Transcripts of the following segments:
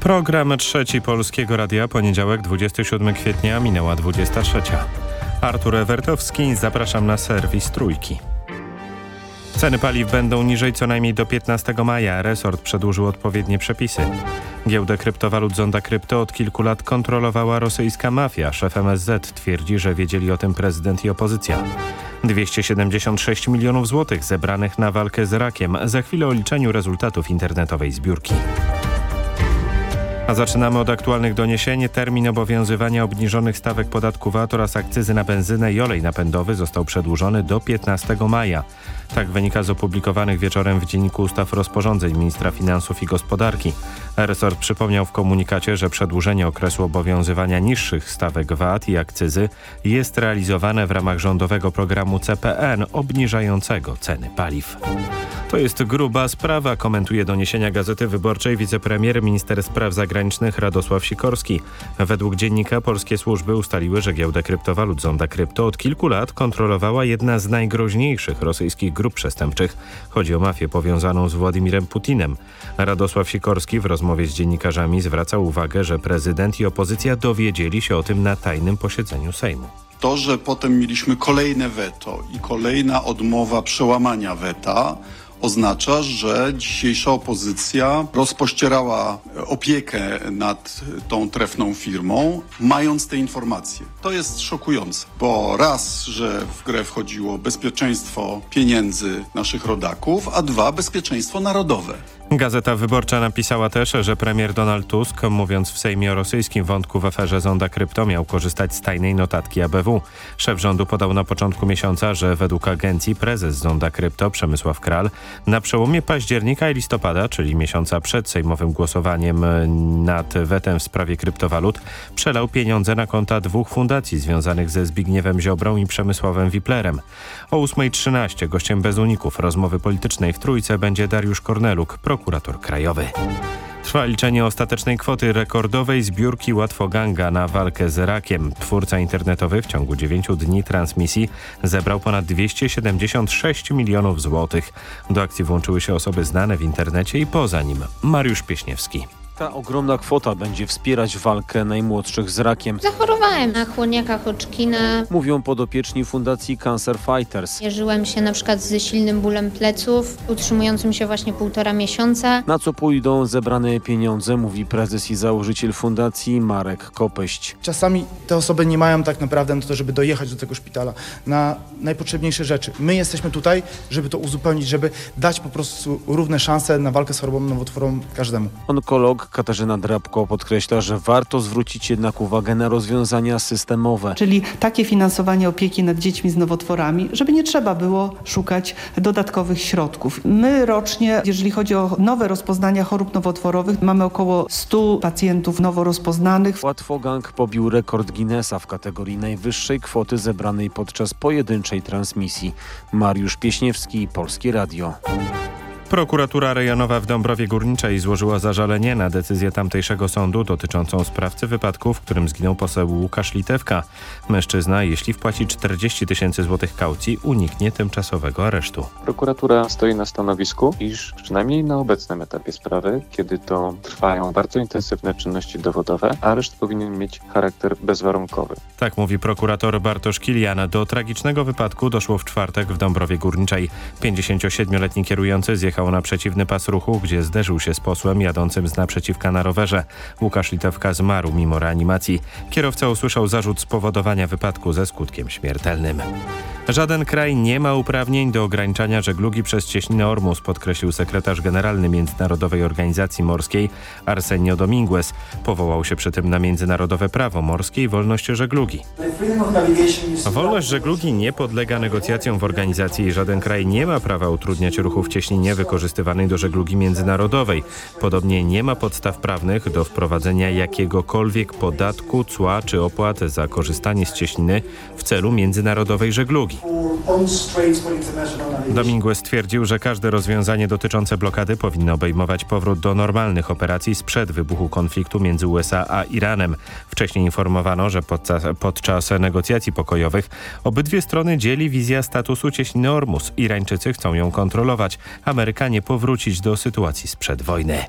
Program trzeci Polskiego Radia, poniedziałek 27 kwietnia, minęła 23. Artur Ewertowski, zapraszam na serwis Trójki. Ceny paliw będą niżej co najmniej do 15 maja. Resort przedłużył odpowiednie przepisy. Giełdę kryptowalut Zonda Krypto od kilku lat kontrolowała rosyjska mafia. Szef MSZ twierdzi, że wiedzieli o tym prezydent i opozycja. 276 milionów złotych zebranych na walkę z rakiem. Za chwilę o liczeniu rezultatów internetowej zbiórki. A zaczynamy od aktualnych doniesień. Termin obowiązywania obniżonych stawek podatku VAT oraz akcyzy na benzynę i olej napędowy został przedłużony do 15 maja. Tak wynika z opublikowanych wieczorem w Dzienniku Ustaw rozporządzeń ministra finansów i gospodarki. Resort przypomniał w komunikacie, że przedłużenie okresu obowiązywania niższych stawek VAT i akcyzy jest realizowane w ramach rządowego programu CPN obniżającego ceny paliw. To jest gruba sprawa, komentuje doniesienia Gazety Wyborczej wicepremier minister spraw zagranicznych Radosław Sikorski. Według dziennika polskie służby ustaliły, że giełdę kryptowalut Zonda Krypto od kilku lat kontrolowała jedna z najgroźniejszych rosyjskich grup przestępczych. Chodzi o mafię powiązaną z Władimirem Putinem. Radosław Sikorski w rozmowie z dziennikarzami zwracał uwagę, że prezydent i opozycja dowiedzieli się o tym na tajnym posiedzeniu Sejmu. To, że potem mieliśmy kolejne weto i kolejna odmowa przełamania weta, oznacza, że dzisiejsza opozycja rozpościerała opiekę nad tą trefną firmą, mając te informacje. To jest szokujące, bo raz, że w grę wchodziło bezpieczeństwo pieniędzy naszych rodaków, a dwa, bezpieczeństwo narodowe. Gazeta Wyborcza napisała też, że premier Donald Tusk, mówiąc w Sejmie o rosyjskim wątku w aferze Zonda Krypto, miał korzystać z tajnej notatki ABW. Szef rządu podał na początku miesiąca, że według agencji prezes Zonda Krypto Przemysław Kral na przełomie października i listopada, czyli miesiąca przed sejmowym głosowaniem nad wetem w sprawie kryptowalut, przelał pieniądze na konta dwóch fundacji związanych ze Zbigniewem Ziobrą i Przemysławem Wiplerem. O 8.13 gościem bez uników rozmowy politycznej w Trójce będzie Dariusz Korneluk, prokurator krajowy. Trwa liczenie ostatecznej kwoty rekordowej zbiórki Łatwoganga na walkę z rakiem. Twórca internetowy w ciągu 9 dni transmisji zebrał ponad 276 milionów złotych. Do akcji włączyły się osoby znane w internecie i poza nim. Mariusz Pieśniewski. Ta ogromna kwota będzie wspierać walkę najmłodszych z rakiem. Zachorowałem na chłoniaka Hodgkina. Mówią podopieczni Fundacji Cancer Fighters. Mierzyłem się na przykład ze silnym bólem pleców, utrzymującym się właśnie półtora miesiąca. Na co pójdą zebrane pieniądze, mówi prezes i założyciel fundacji Marek Kopeść. Czasami te osoby nie mają tak naprawdę na to, żeby dojechać do tego szpitala na najpotrzebniejsze rzeczy. My jesteśmy tutaj, żeby to uzupełnić, żeby dać po prostu równe szanse na walkę z chorobą nowotworową każdemu. Onkolog Katarzyna Drabko podkreśla, że warto zwrócić jednak uwagę na rozwiązania systemowe. Czyli takie finansowanie opieki nad dziećmi z nowotworami, żeby nie trzeba było szukać dodatkowych środków. My rocznie, jeżeli chodzi o nowe rozpoznania chorób nowotworowych, mamy około 100 pacjentów nowo rozpoznanych. Łatwogang pobił rekord Guinnessa w kategorii najwyższej kwoty zebranej podczas pojedynczej transmisji. Mariusz Pieśniewski, Polskie Radio. Prokuratura rejonowa w Dąbrowie Górniczej złożyła zażalenie na decyzję tamtejszego sądu dotyczącą sprawcy wypadku, w którym zginął poseł Łukasz Litewka. Mężczyzna, jeśli wpłaci 40 tysięcy złotych kaucji, uniknie tymczasowego aresztu. Prokuratura stoi na stanowisku, iż przynajmniej na obecnym etapie sprawy, kiedy to trwają bardzo intensywne czynności dowodowe, areszt powinien mieć charakter bezwarunkowy. Tak mówi prokurator Bartosz Kilian. Do tragicznego wypadku doszło w czwartek w Dąbrowie Górniczej. 57-letni kierujący zjechał na przeciwny pas ruchu, gdzie zderzył się z posłem jadącym z naprzeciwka na rowerze. Łukasz Litewka zmarł mimo reanimacji. Kierowca usłyszał zarzut spowodowania wypadku ze skutkiem śmiertelnym. Żaden kraj nie ma uprawnień do ograniczania żeglugi przez cieśninę Ormus, podkreślił sekretarz generalny Międzynarodowej Organizacji Morskiej Arsenio Dominguez. Powołał się przy tym na międzynarodowe prawo morskie i wolność żeglugi. Wolność żeglugi nie podlega negocjacjom w organizacji i żaden kraj nie ma prawa utrudniać ruchu w cieśninie wykorzystywanej do żeglugi międzynarodowej. Podobnie nie ma podstaw prawnych do wprowadzenia jakiegokolwiek podatku, cła czy opłat za korzystanie z cieśniny w celu międzynarodowej żeglugi. Dominguez stwierdził, że każde rozwiązanie dotyczące blokady powinno obejmować powrót do normalnych operacji sprzed wybuchu konfliktu między USA a Iranem. Wcześniej informowano, że podczas, podczas negocjacji pokojowych obydwie strony dzieli wizja statusu cieśniny Ormus. Irańczycy chcą ją kontrolować, Amerykanie powrócić do sytuacji sprzed wojny.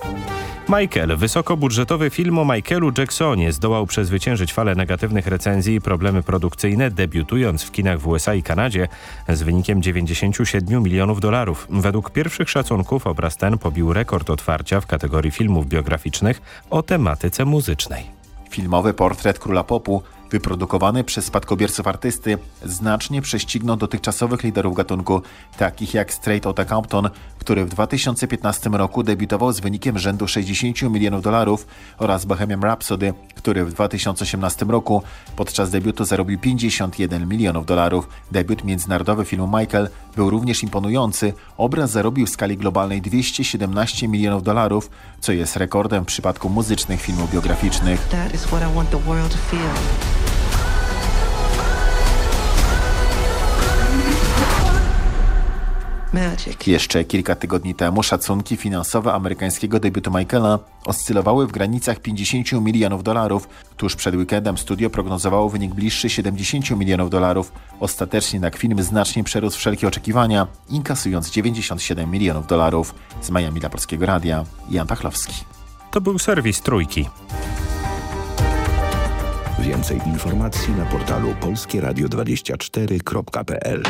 Michael, wysokobudżetowy film o Michaelu Jacksonie zdołał przezwyciężyć falę negatywnych recenzji i problemy produkcyjne, debiutując w kinach w USA i Kanadzie z wynikiem 97 milionów dolarów. Według pierwszych szacunków obraz ten pobił rekord otwarcia w kategorii filmów biograficznych o tematyce muzycznej. Filmowy portret króla popu, wyprodukowany przez spadkobierców artysty, znacznie prześcignął dotychczasowych liderów gatunku, takich jak Straight Outta Compton, który w 2015 roku debiutował z wynikiem rzędu 60 milionów dolarów oraz Bohemian Rhapsody, który w 2018 roku podczas debiutu zarobił 51 milionów dolarów. Debiut międzynarodowy filmu Michael był również imponujący. Obraz zarobił w skali globalnej 217 milionów dolarów, co jest rekordem w przypadku muzycznych filmów biograficznych. Jeszcze kilka tygodni temu szacunki finansowe amerykańskiego debiutu Michaela oscylowały w granicach 50 milionów dolarów. Tuż przed weekendem studio prognozowało wynik bliższy 70 milionów dolarów. Ostatecznie na film znacznie przerósł wszelkie oczekiwania, inkasując 97 milionów dolarów. Z Miami dla Polskiego Radia, Jan Pachlowski. To był serwis Trójki. Więcej informacji na portalu polskieradio24.pl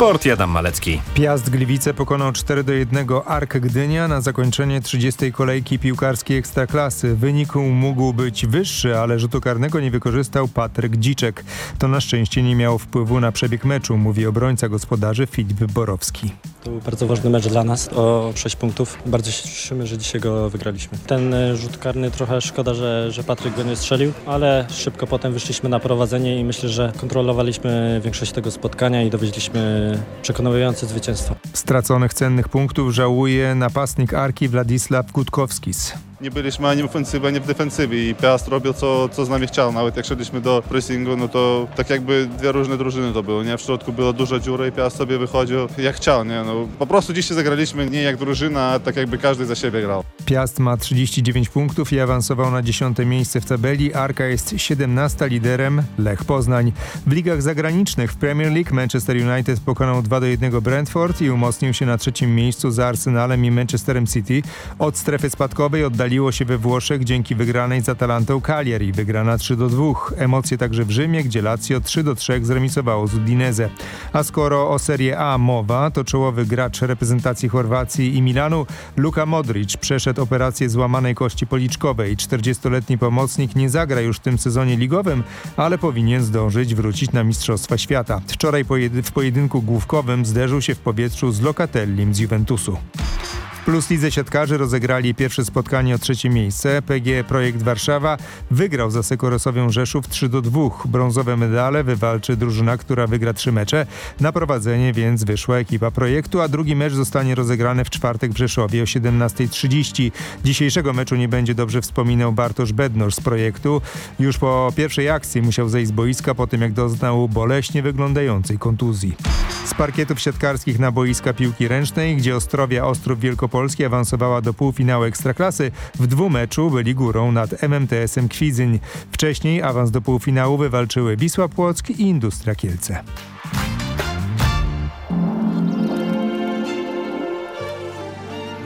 Sport Jadam Malecki. Piast Gliwice pokonał 4 do 1 Ark Gdynia na zakończenie 30. kolejki piłkarskiej Ekstraklasy. Wynik mógł być wyższy, ale rzutu karnego nie wykorzystał Patryk Dziczek. To na szczęście nie miało wpływu na przebieg meczu, mówi obrońca gospodarzy Filip Borowski. To był bardzo ważny mecz dla nas o 6 punktów. Bardzo się cieszymy, że dzisiaj go wygraliśmy. Ten e, rzut karny trochę szkoda, że, że Patryk go nie strzelił, ale szybko potem wyszliśmy na prowadzenie i myślę, że kontrolowaliśmy większość tego spotkania i dowieźliśmy przekonujące zwycięstwo. Straconych cennych punktów żałuje napastnik Arki Władysław Gutkowskis. Nie byliśmy ani w ofensywie, ani w defensywie i Piast robił co, co z nami chciał. Nawet jak szedliśmy do pressingu, no to tak jakby dwie różne drużyny to były, nie? W środku była duża dziura i Piast sobie wychodził jak chciał, nie? No, po prostu dzisiaj zagraliśmy nie jak drużyna, a tak jakby każdy za siebie grał. Piast ma 39 punktów i awansował na 10 miejsce w tabeli. Arka jest 17 liderem, Lech Poznań. W ligach zagranicznych w Premier League Manchester United pokonał 2 do 1 Brentford i umocnił się na trzecim miejscu za Arsenalem i Manchesterem City. Od strefy spadkowej oddaliło się we Włoszech dzięki wygranej z Atalantą Cagliari. Wygrana 3 do 2. Emocje także w Rzymie, gdzie Lazio 3 do 3 zremisowało z Udinese. A skoro o Serie A mowa, to czołowy gracz reprezentacji Chorwacji i Milanu Luka Modric przeszedł operację złamanej kości policzkowej. 40-letni pomocnik nie zagra już w tym sezonie ligowym, ale powinien zdążyć wrócić na Mistrzostwa Świata. Wczoraj w pojedynku główkowym zderzył się w powietrzu z Locatellim z Juventusu. Plus Lidze Siatkarzy rozegrali pierwsze spotkanie o trzecie miejsce. PG Projekt Warszawa wygrał za Sekorosowią Rzeszów 3 do 2. Brązowe medale wywalczy drużyna, która wygra trzy mecze. Na prowadzenie więc wyszła ekipa projektu, a drugi mecz zostanie rozegrany w czwartek w Rzeszowie o 17.30. Dzisiejszego meczu nie będzie dobrze wspominał Bartosz Bednosz z projektu. Już po pierwszej akcji musiał zejść z boiska po tym jak doznał boleśnie wyglądającej kontuzji. Z parkietów siatkarskich na boiska piłki ręcznej, gdzie Ostrowia Ostrów Wielkopolski awansowała do półfinału Ekstraklasy, w dwumeczu byli górą nad MMTS-em Kwidzyń. Wcześniej awans do półfinału wywalczyły Wisła Płock i Industria Kielce.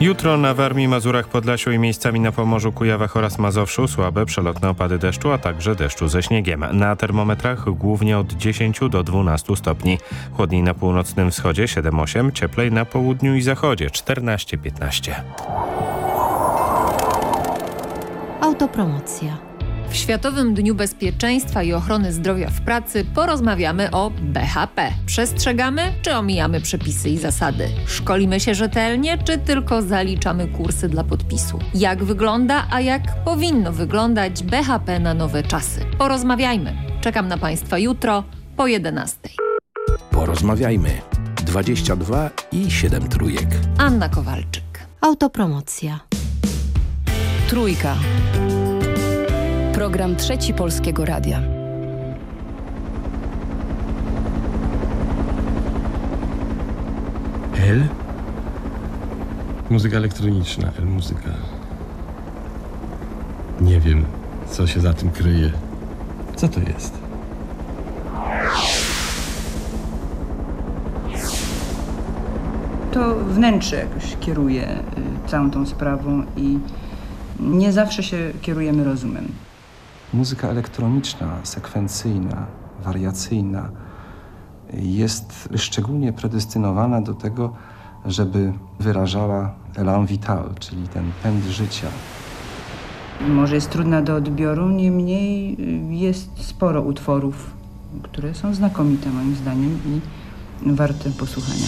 Jutro na Warmii, Mazurach, Podlasiu i miejscami na Pomorzu, Kujawach oraz Mazowszu słabe przelotne opady deszczu, a także deszczu ze śniegiem. Na termometrach głównie od 10 do 12 stopni. Chłodniej na północnym wschodzie 7-8, cieplej na południu i zachodzie 14-15. Autopromocja. W Światowym Dniu Bezpieczeństwa i Ochrony Zdrowia w Pracy porozmawiamy o BHP. Przestrzegamy czy omijamy przepisy i zasady? Szkolimy się rzetelnie czy tylko zaliczamy kursy dla podpisu? Jak wygląda, a jak powinno wyglądać BHP na nowe czasy? Porozmawiajmy. Czekam na Państwa jutro po 11. Porozmawiajmy. 22 i 7 trójek. Anna Kowalczyk. Autopromocja. Trójka. Program Trzeci Polskiego Radia. L? Muzyka elektroniczna, L muzyka. Nie wiem, co się za tym kryje. Co to jest? To wnętrze jakoś kieruje y, całą tą sprawą i nie zawsze się kierujemy rozumem. Muzyka elektroniczna, sekwencyjna, wariacyjna jest szczególnie predestynowana do tego, żeby wyrażała elan vital, czyli ten pęd życia. Może jest trudna do odbioru, niemniej jest sporo utworów, które są znakomite moim zdaniem i warte posłuchania.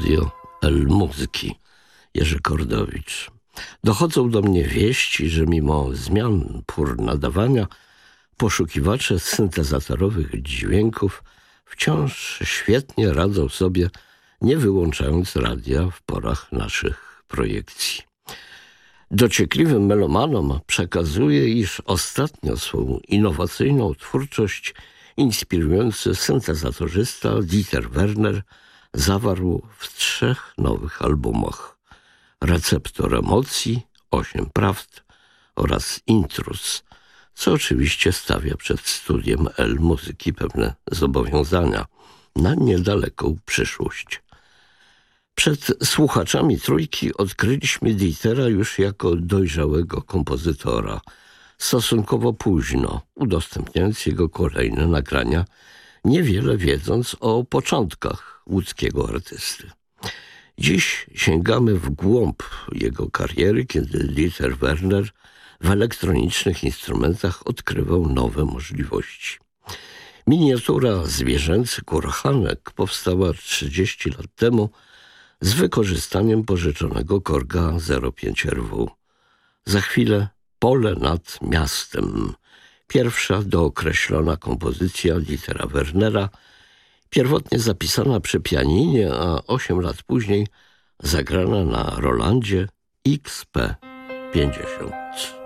Studio El Muzyki Jerzy Kordowicz. Dochodzą do mnie wieści, że mimo zmian pór nadawania poszukiwacze syntezatorowych dźwięków wciąż świetnie radzą sobie, nie wyłączając radia w porach naszych projekcji. Dociekliwym melomanom przekazuje, iż ostatnio swą innowacyjną twórczość inspirujący syntezatorzysta Dieter Werner zawarł w trzech nowych albumach Receptor emocji, Osiem prawd oraz Intrus, co oczywiście stawia przed studiem L muzyki pewne zobowiązania na niedaleką przyszłość. Przed słuchaczami trójki odkryliśmy Dietera już jako dojrzałego kompozytora, stosunkowo późno, udostępniając jego kolejne nagrania, niewiele wiedząc o początkach łódzkiego artysty. Dziś sięgamy w głąb jego kariery, kiedy Dieter Werner w elektronicznych instrumentach odkrywał nowe możliwości. Miniatura Zwierzęcy Kurhanek powstała 30 lat temu z wykorzystaniem pożyczonego Korga 05 RW. Za chwilę Pole nad miastem. Pierwsza dookreślona kompozycja Dietera Wernera, pierwotnie zapisana przy pianinie, a 8 lat później zagrana na Rolandzie XP50.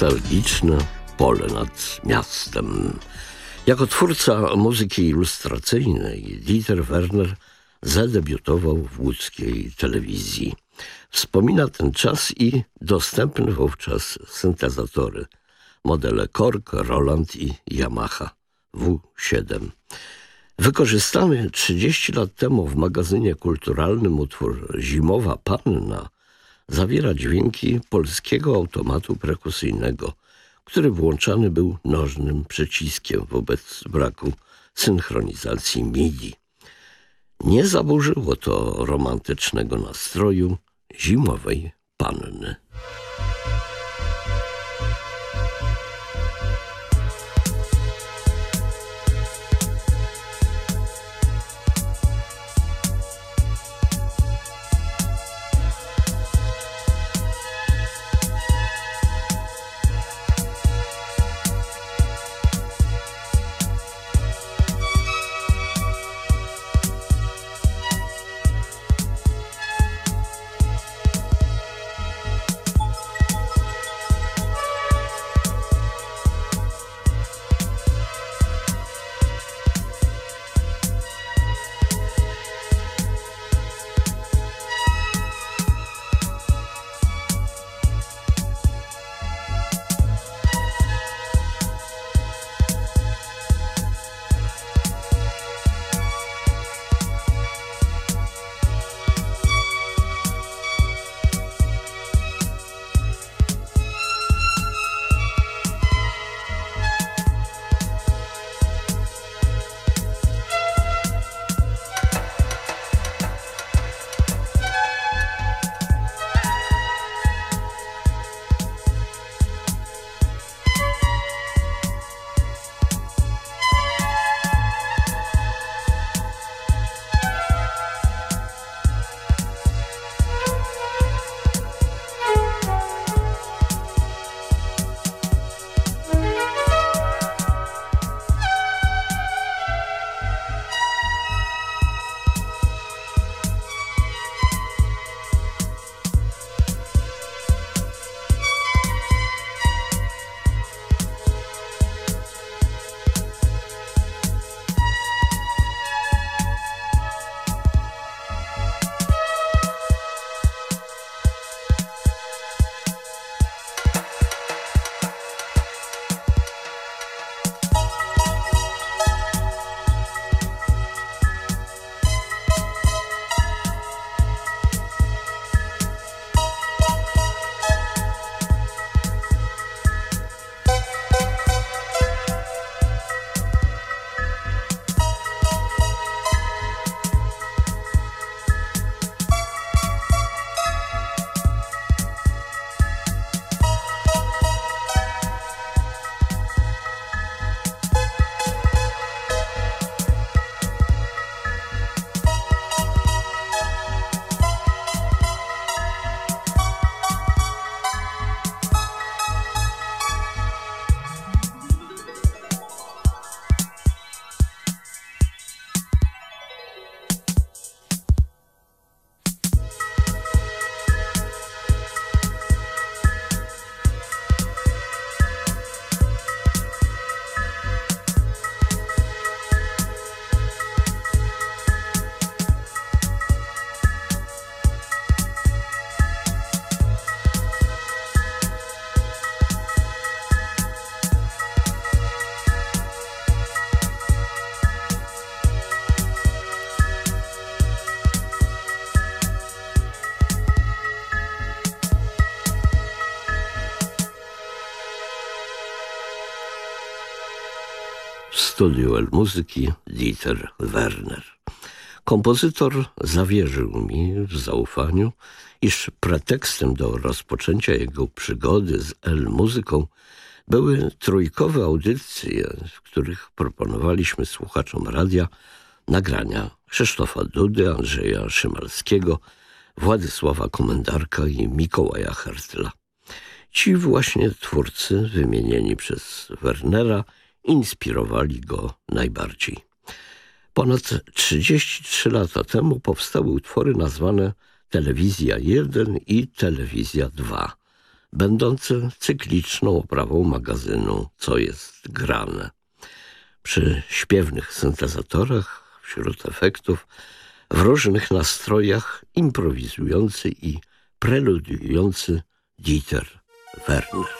Nostalgiczne pole nad miastem. Jako twórca muzyki ilustracyjnej Dieter Werner zadebiutował w łódzkiej telewizji. Wspomina ten czas i dostępne wówczas syntezatory, modele Korg, Roland i Yamaha W7. Wykorzystany 30 lat temu w magazynie kulturalnym utwór Zimowa Panna zawiera dźwięki polskiego automatu perkusyjnego, który włączany był nożnym przyciskiem wobec braku synchronizacji MIDI. Nie zaburzyło to romantycznego nastroju zimowej panny. Studiu El Muzyki Dieter Werner. Kompozytor zawierzył mi w zaufaniu, iż pretekstem do rozpoczęcia jego przygody z El Muzyką były trójkowe audycje, w których proponowaliśmy słuchaczom radia nagrania Krzysztofa Dudy, Andrzeja Szymalskiego, Władysława Komendarka i Mikołaja Hertla. Ci właśnie twórcy, wymienieni przez Wernera, inspirowali go najbardziej. Ponad 33 lata temu powstały utwory nazwane Telewizja 1 i Telewizja 2. będące cykliczną oprawą magazynu Co jest grane. Przy śpiewnych syntezatorach, wśród efektów, w różnych nastrojach improwizujący i preludiujący Dieter Werner.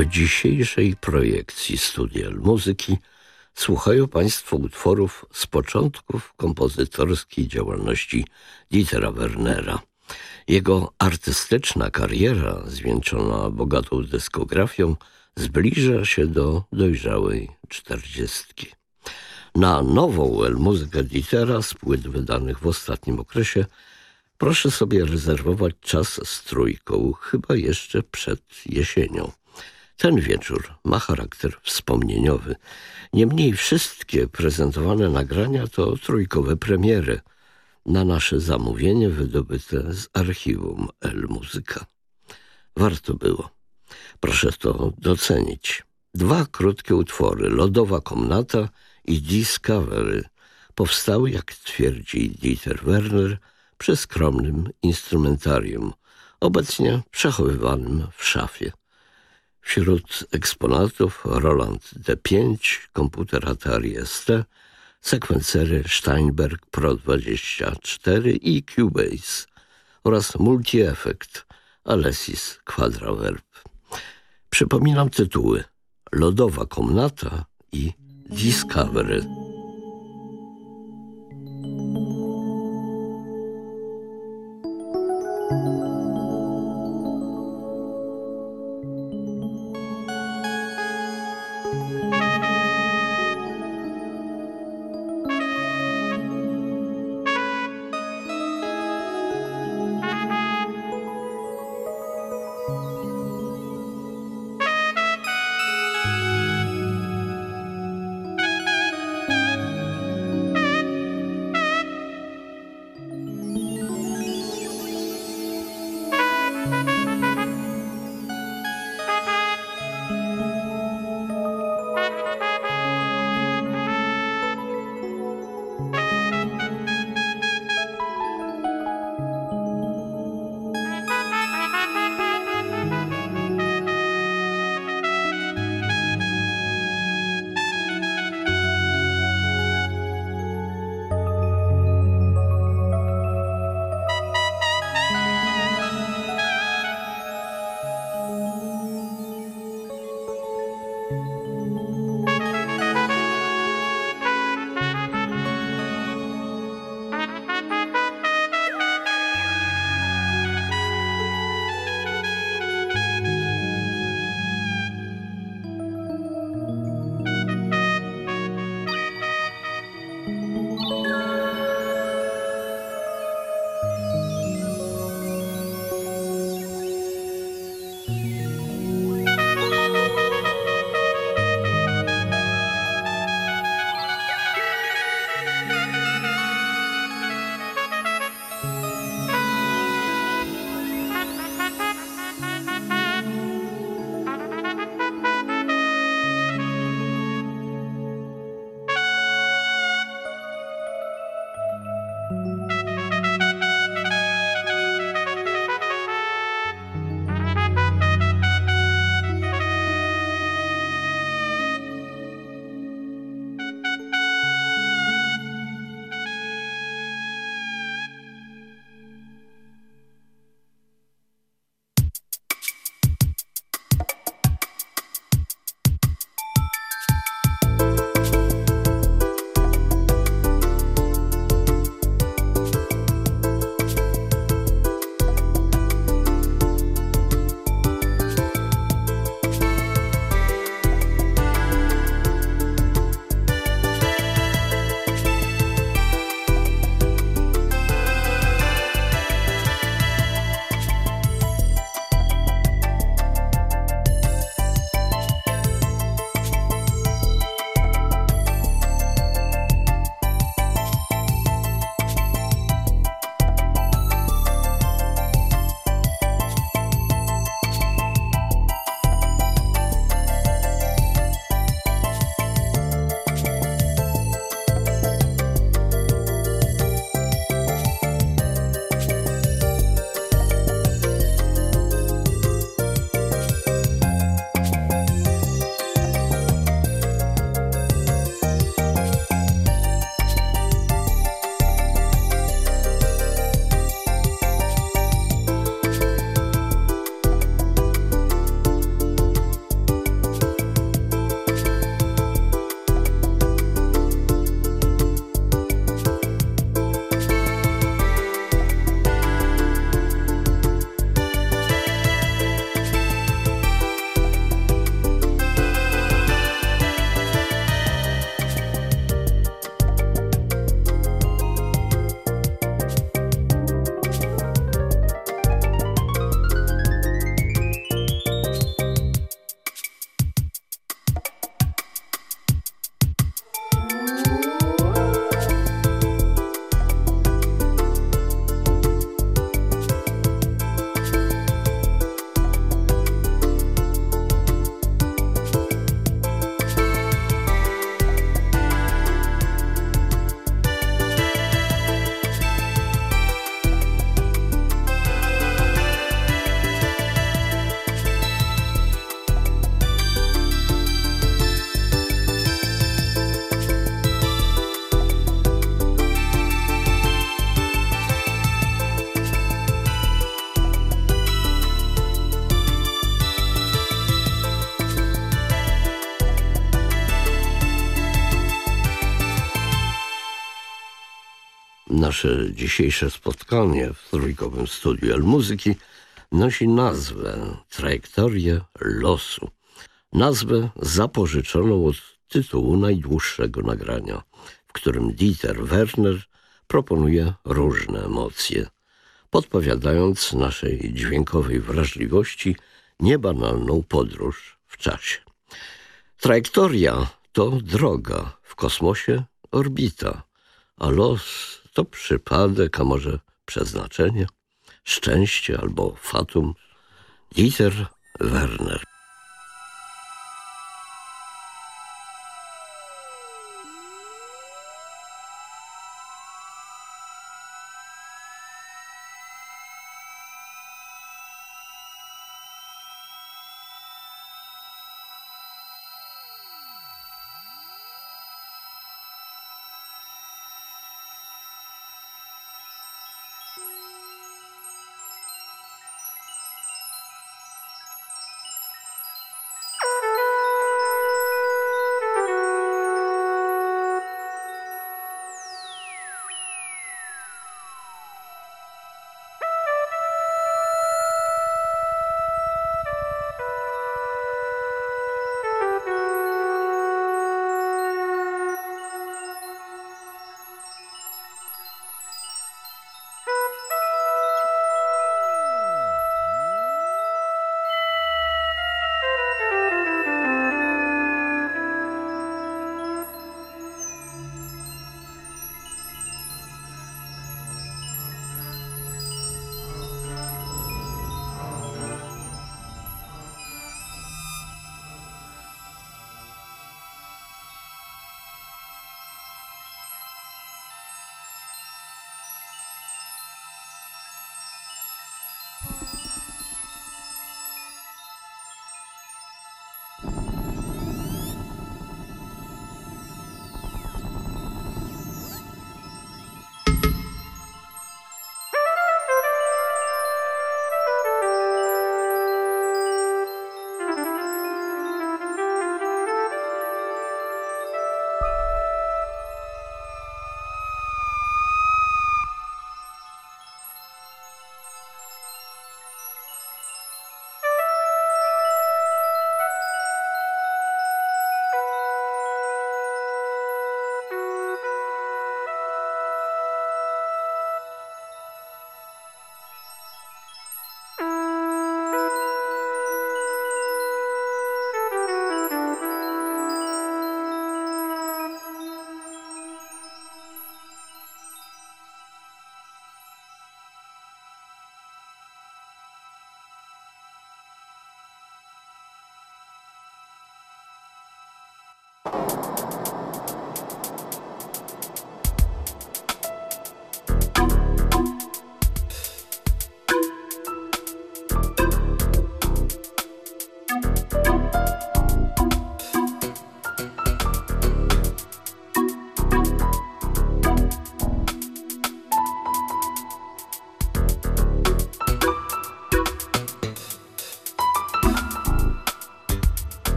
W dzisiejszej projekcji Studia Muzyki słuchają Państwo utworów z początków kompozytorskiej działalności Dietera Wernera. Jego artystyczna kariera, zwieńczona bogatą dyskografią, zbliża się do dojrzałej czterdziestki. Na nową El Muzykę Dietera z płyt wydanych w ostatnim okresie proszę sobie rezerwować czas z trójką, chyba jeszcze przed jesienią. Ten wieczór ma charakter wspomnieniowy. Niemniej wszystkie prezentowane nagrania to trójkowe premiery na nasze zamówienie wydobyte z archiwum El Muzyka. Warto było. Proszę to docenić. Dwa krótkie utwory, Lodowa Komnata i Discovery, powstały, jak twierdzi Dieter Werner, przy skromnym instrumentarium, obecnie przechowywanym w szafie. Wśród eksponatów Roland D5, komputer Atari ST, sekwencery Steinberg Pro 24 i Cubase oraz multi-effekt Alesis Quadraverb. Przypominam tytuły Lodowa komnata i Discovery. Nasze dzisiejsze spotkanie w trójkowym studiu El Muzyki nosi nazwę Trajektorię losu. Nazwę zapożyczoną od tytułu najdłuższego nagrania, w którym Dieter Werner proponuje różne emocje, podpowiadając naszej dźwiękowej wrażliwości niebanalną podróż w czasie. Trajektoria to droga, w kosmosie orbita, a los to przypadek, a może przeznaczenie, szczęście albo fatum. Dieter Werner.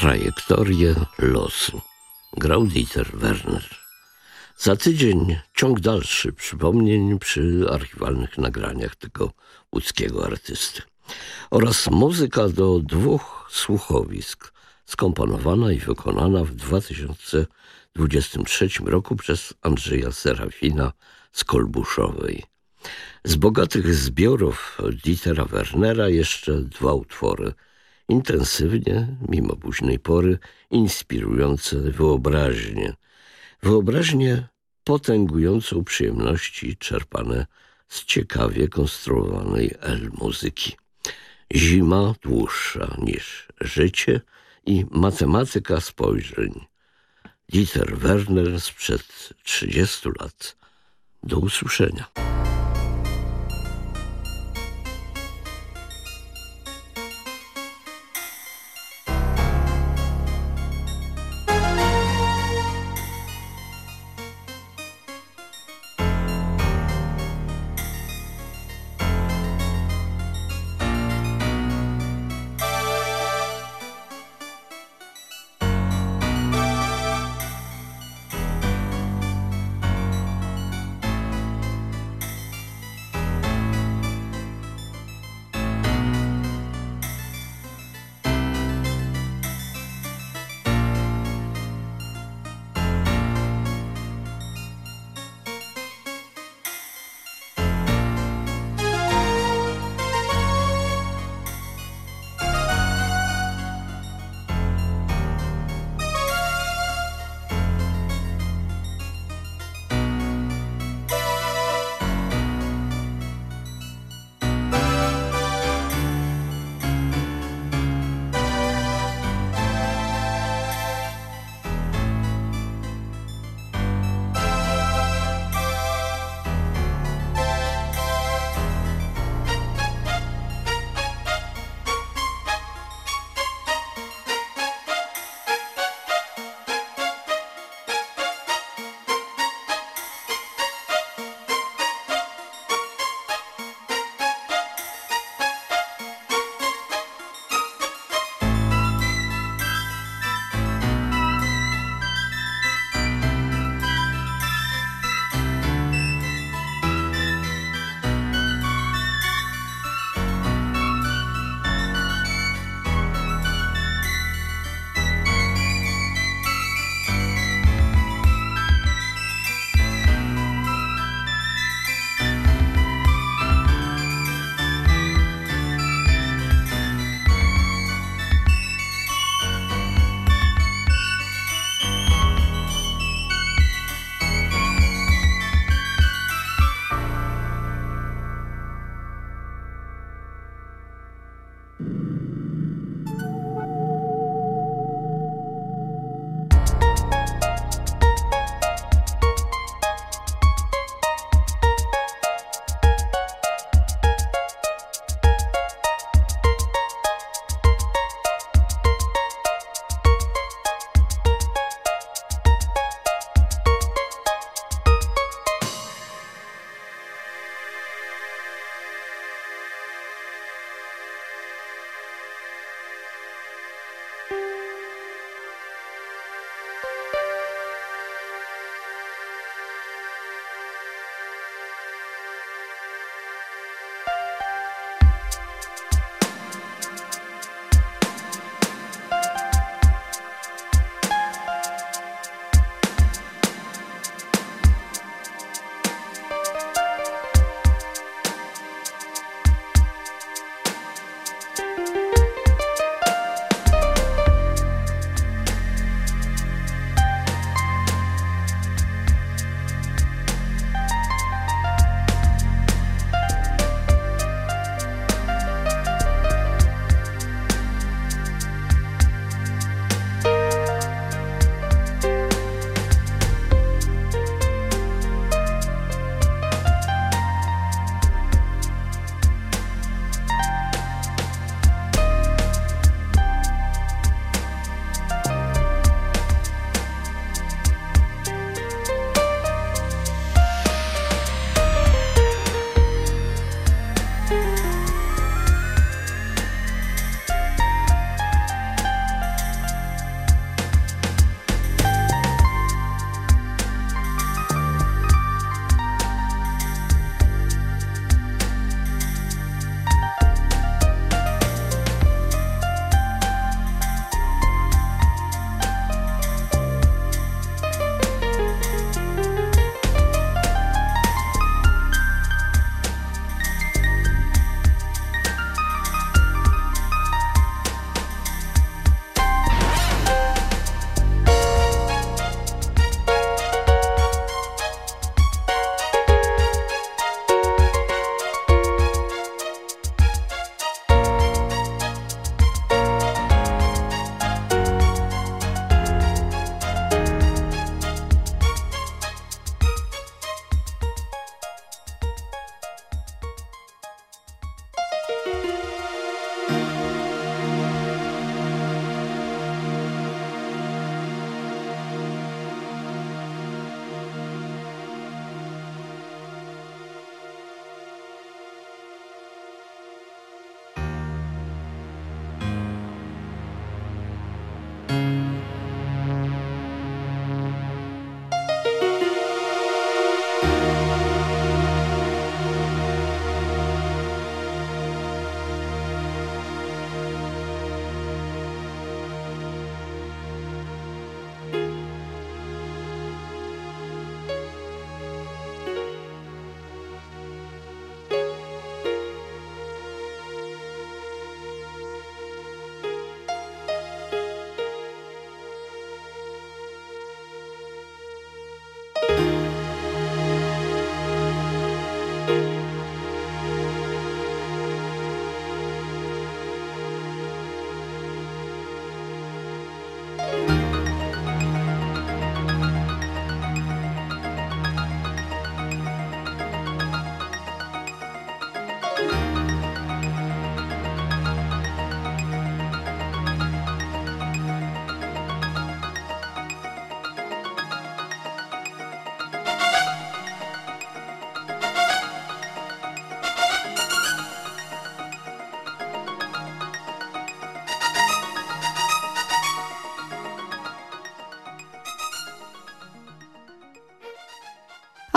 Trajektorię losu. Grał Dieter Werner. Za tydzień ciąg dalszy przypomnień przy archiwalnych nagraniach tego łódzkiego artysty. Oraz muzyka do dwóch słuchowisk, skomponowana i wykonana w 2023 roku przez Andrzeja Serafina z Kolbuszowej. Z bogatych zbiorów Dietera Wernera jeszcze dwa utwory. Intensywnie, mimo późnej pory, inspirujące wyobraźnię. Wyobraźnię potęgującą przyjemności czerpane z ciekawie konstruowanej L muzyki. Zima dłuższa niż życie i matematyka spojrzeń. Dieter Werner sprzed 30 lat. Do usłyszenia.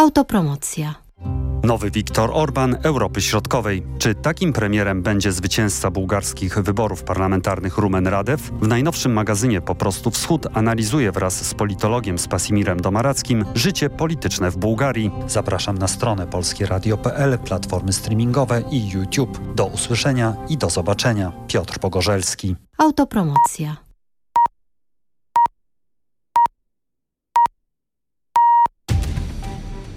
Autopromocja. Nowy Viktor Orban Europy Środkowej. Czy takim premierem będzie zwycięzca bułgarskich wyborów parlamentarnych Rumen Radew? W najnowszym magazynie Po prostu Wschód analizuje wraz z politologiem Spasimirem Domarackim życie polityczne w Bułgarii. Zapraszam na stronę polskieradio.pl, platformy streamingowe i YouTube. Do usłyszenia i do zobaczenia. Piotr Pogorzelski. Autopromocja.